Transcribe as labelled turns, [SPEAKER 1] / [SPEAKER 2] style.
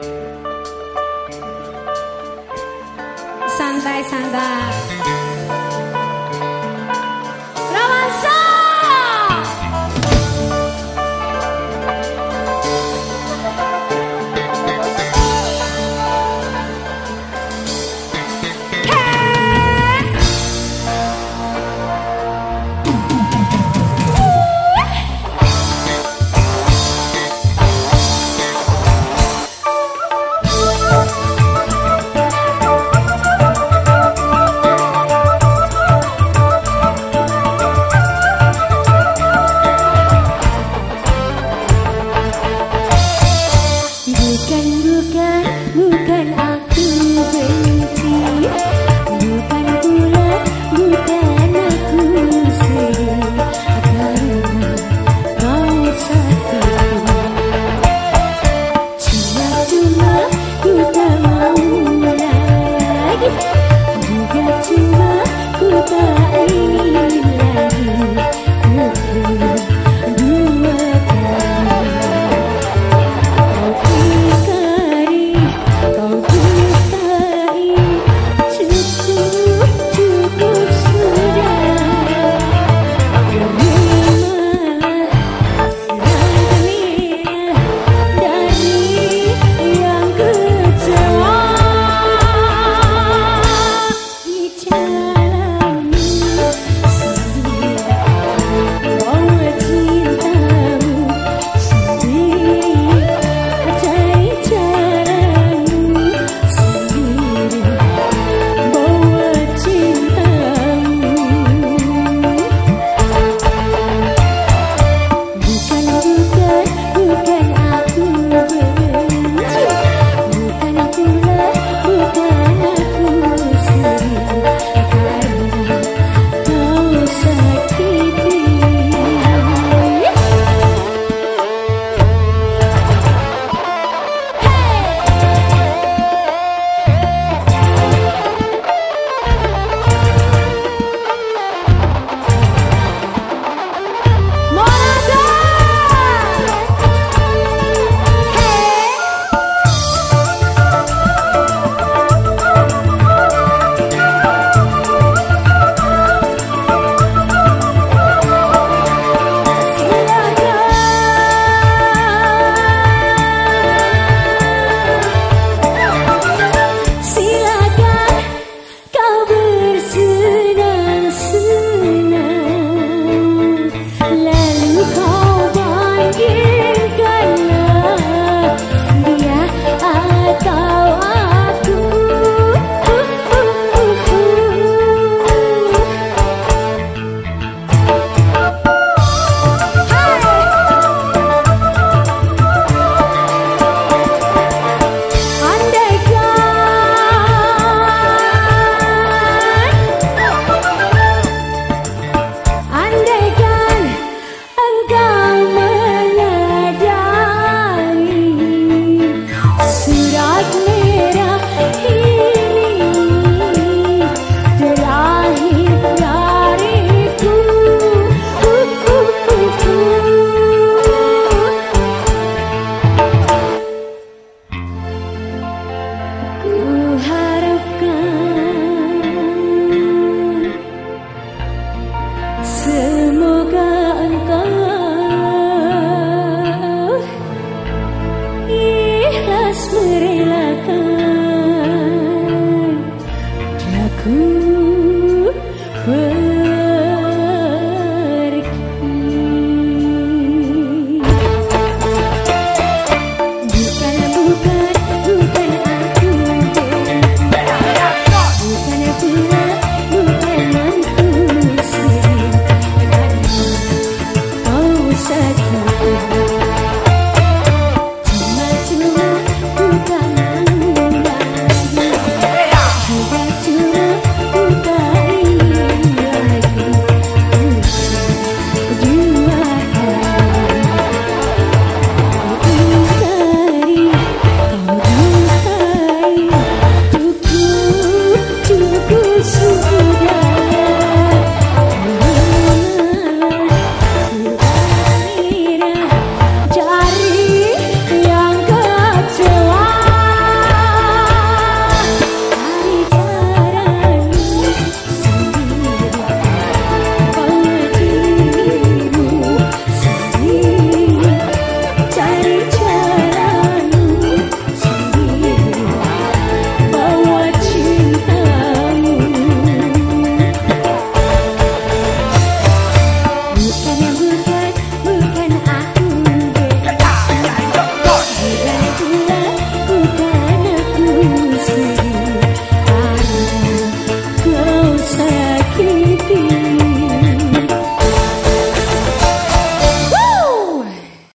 [SPEAKER 1] 3代さん。Çünkü